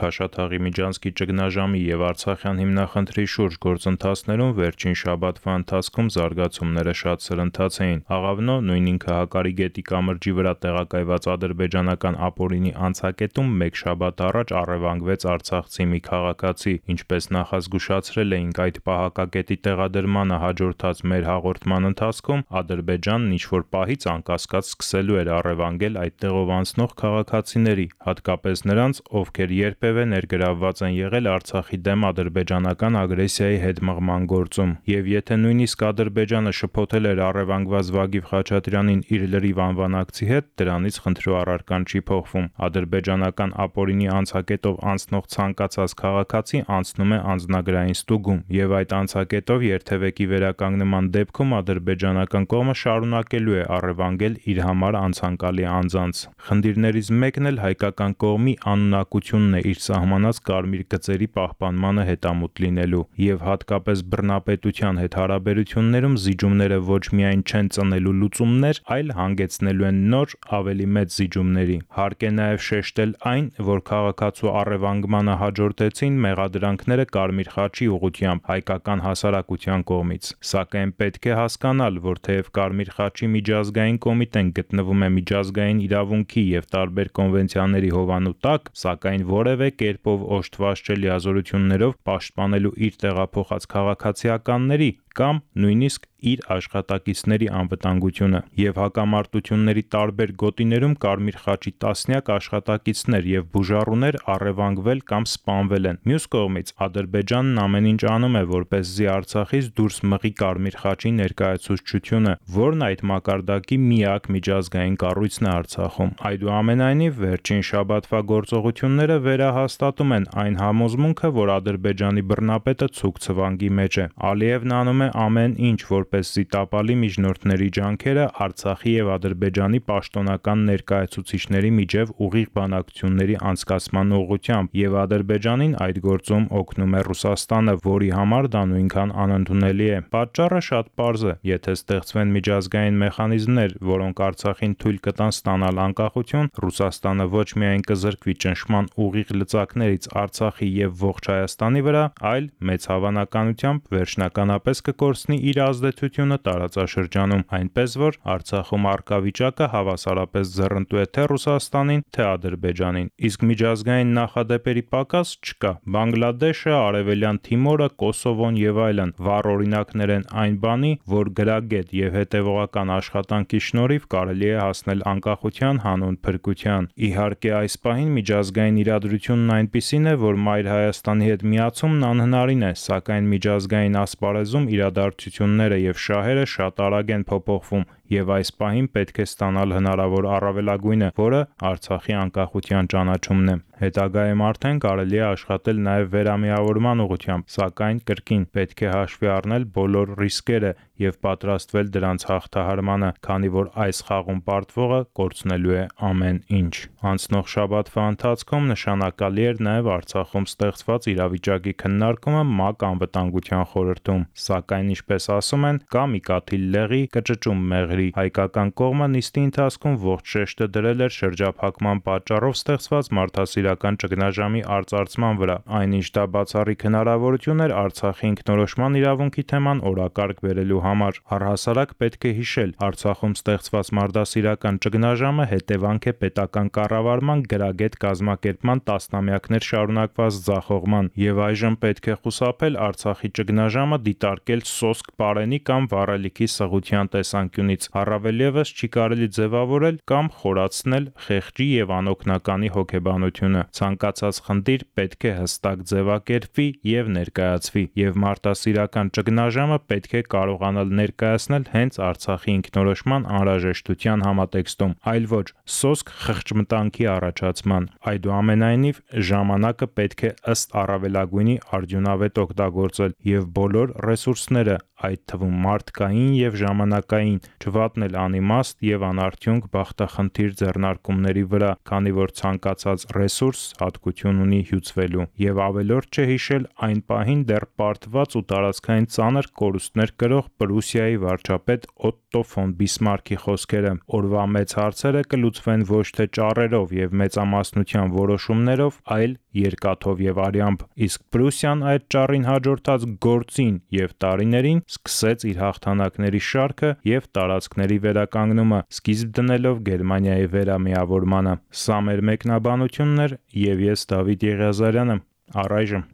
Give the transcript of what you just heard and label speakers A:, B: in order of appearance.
A: Քաշաթաղի միջանցքի ճգնաժամի եւ Արցախյան հիմնախնդրի շուրջ գործընթացներում վերջին շաբաթվա ընթացքում զարգացումները շատ սրընթաց էին։ Աղավնո նույն ինքը Հակարի գետի կամրջի վրա տեղակայված ադրբեջանական ապօրինի անցակետում մեկ շաբաթ առաջ առևանգվեց արցախցի մի քաղաքացի, ինչպես նախազգուշացրել էինք այդ պահակակետի տեղադրմանը հաջորդած մեր հաղորդման ընթացքում Ադրբեջանն ինչ որ պահից անկասկած սկսելու էր առևանգել այդտեղով անցնող քաղաքացիների, հատկապես նրանց, ովքեր երբևէ ներգրավված են եղել Արցախի դեմ ադրբեջանական ագրեսիայի հետ մղման գործում։ Եվ եթե նույնիսկ Ադրբեջանը շփոթել էր առևանգված Վագիվ Խաչատրյանին իր լրիվ անվանակցի հետ, դրանից խնդրու առարկան չի փոխվում։ Ադրբեջանական ապօրինի անցակետով անցնող ցանկացած քաղաքացի անցնում է անձնագրային ստուգում, եւ այդ անցակետով երթևեկի վերականգնման դեպքում ադրբեջանական կողմը շարունակելու է առևանգել իր համար անցանկալի անձանց։ Խնդիրներից մեկն էլ հայկական կողմի անունակությունն է իր սահմանած կարմիր գծերի պահպանմանը հետամուտ լինելու, եւ հատկապես բռնապետության հետ հարաբերություններում զիջումները ոչ միայն չեն ծնելու լուծումներ, այլ հանգեցնելու են նոր, ավելի մեծ զիջումների։ Հարկ է նաեւ շեշտել այն, որ քաղաքացու առևանգմանը հաջորդեցին մեղադրանքները Կարմիր խաչի ուղությամբ հայկական հասարակության կողմից։ Սակայն պետք է հասկանալ, որ թեև Կարմիր խաչի միջազգային կոմիտեն գտնվում է միջազգային իրավունքի եւ տարբեր կոնվենցիաների հովանու տակ, սակայն որևէ կերպով օժտված չէ լիազորություններով պաշտպանելու իր տեղափոխած քաղաքացիականների կամ նույնիսկ իր աշխատակիցների անվտանգությունը եւ հակամարտությունների տարբեր գոտիներում Կարմիր խաչի տասնյակ աշխատակիցներ եւ բուժառուներ առևանգվել կամ սպանվել են։ Մյուս կողմից Ադրբեջանն ամեն ինչ անում է որպեսզի Արցախից դուրս մղի Կարմիր խաչի ներկայացուցչությունը, որն այդ մակարդակի միակ միջազգային կառույցն է Արցախում։ Այդուամենայնիվ վերջին շաբաթվա գործողությունները վերահաստատում են այն համոզմունքը, որ Ադրբեջանի բռնապետը ցուկ ցվանգի մեջ է։ Ալիևն անում է ամեն ինչ, որպեսզի տապալի միջնորդների ջանքերը Արցախի եւ Ադրբեջանի պաշտոնական ներկայացուցիչների միջև ուղիղ բանակցությունների անցկացման ուղղությամբ եւ Ադրբեջանին այդ գործում օգնում է Ռուսաստանը, որի համար դա նույնքան անընդունելի է։ Պատճառը շատ պարզ է. եթե ստեղծվեն միջազգային մեխանիզմներ, որոնք Արցախին թույլ կտան ստանալ անկախություն, Ռուսաստանը ոչ միայն կզրկվի ճնշման ուղիղ լծակներից Արցախի եւ ողջ Հայաստանի վրա, այլ մեծ հավանականությամբ վերջնականապես կկորցնի իր ազդեցությունը տարածաշրջանում, այնպես որ Արցախում արկա վիճակը հավասարապես ձեռնտու է թե Ռուսաստանին, թե Ադրբեջանին։ Իսկ միջազգային նախադեպերի պակաս չկա։ Բանգլադեշը, Արևելյան Թիմորը, Կոսովոն եւ այլն վառ օրինակներ են այն բանի, որ գրագետ եւ հետեւողական աշխատանքի շնորհիվ կարելի է հասնել անկախության հանուն փրկության։ Իհարկե այս պահին միջազգային իրադրությունն այնպիսին է, որ Մայր Հայաստանի հետ միացումն անհնարին է, սակայն միջազգային ասպարեզում իրադարձությունները եւ շահերը շատ արագ են փոփոխվում եւ այս պահին պետք է ստանալ հնարավոր առավելագույնը, որը Արցախի անկախության ճանաչումն է։ Հետագայում արդեն կարելի է աշխատել նաև վերամիավորման ուղղությամբ, սակայն կրկին պետք է հաշվի առնել բոլոր ռիսկերը եւ պատրաստվել դրանց հաղթահարմանը, քանի որ այս խաղում պարտվողը կորցնելու է ամեն ինչ։ Անցնող շաբաթվա ընթացքում նշանակալի էր նաև Արցախում ստեղծված իրավիճակի քննարկումը ՄԱԿ անվտանգության խորհրդում, սակայն ինչպես ասում են, կա մի կաթիլ լեղի կճճում մեղրի։ Հայկական կողմը նիստի ընթացքում ողջ շեշտը դրել էր շրջափակման պատճառով ստեղծված մարդասիրական ճգնաժամի արծարծման վրա, այնինչ դա բացառիկ հնարավորություն էր Արցախի ինքնորոշման իրավունքի թեման օրակարգ բերելու համար։ Առհասարակ պետք է հիշել, Արցախում ստեղծված մարդասիրական ճգնաժամը հետևանք է պետական կառավարման գրագետ կազմակերպման տասնամյակներ շարունակված ձախողման, եւ այժմ պետք է խուսափել Արցախի ճգնաժամը դիտարկել սոսկ պարենի կամ վառելիքի սղության տեսանկյունից։ Առավել եւս չի կարելի ձևավորել կամ խորացնել խեղճի եւ անօգնականի հոգեբանությունը։ Ցանկացած խնդիր պետք է հստակ ձևակերպվի եւ ներկայացվի, եւ մարդասիրական ճգնաժամը պետք է կարողանալ ներկայացնել հենց Արցախի ինքնորոշման անհրաժեշտության համատեքստում, այլ ոչ սոսկ խղճմտանքի առաջացման։ Այդուամենայնիվ ժամանակը պետք է ըստ առավելագույնի արդյունավետ օգտագործել եւ բոլոր ռեսուրսները այդ թվում մարդկային եւ ժամանակային, չվատնել անիմաստ եւ անարդյունք բախտախնդիր ձեռնարկումների վրա, քանի որ ցանկացած ռեսուրս հատկություն ունի հյուծվելու։ Եվ ավելորդ չէ հիշել այն պահին դեռ պարտված ու տարածքային ծանր կորուստներ կրող Պրուսիայի վարչապետ Օտտո ֆոն Բիսմարկի խոսքերը. «Օրվա մեծ հարցերը կլուծվեն ոչ թե ճառերով եւ մեծամասնության որոշումներով, այլ երկաթով եւ արյամբ»։ Իսկ Պրուսիան այդ ճառին հաջորդած գործին եւ տարիներին սկսեց իր հաղթանակների շարքը եւ տարածքների վերականգնումը, սկիզբ դնելով Գերմանիայի վերամիավորմանը։ Սա մեր մեկնաբանությունն էր եւ ես Դավիթ Եղիազարյանը։ Առայժմ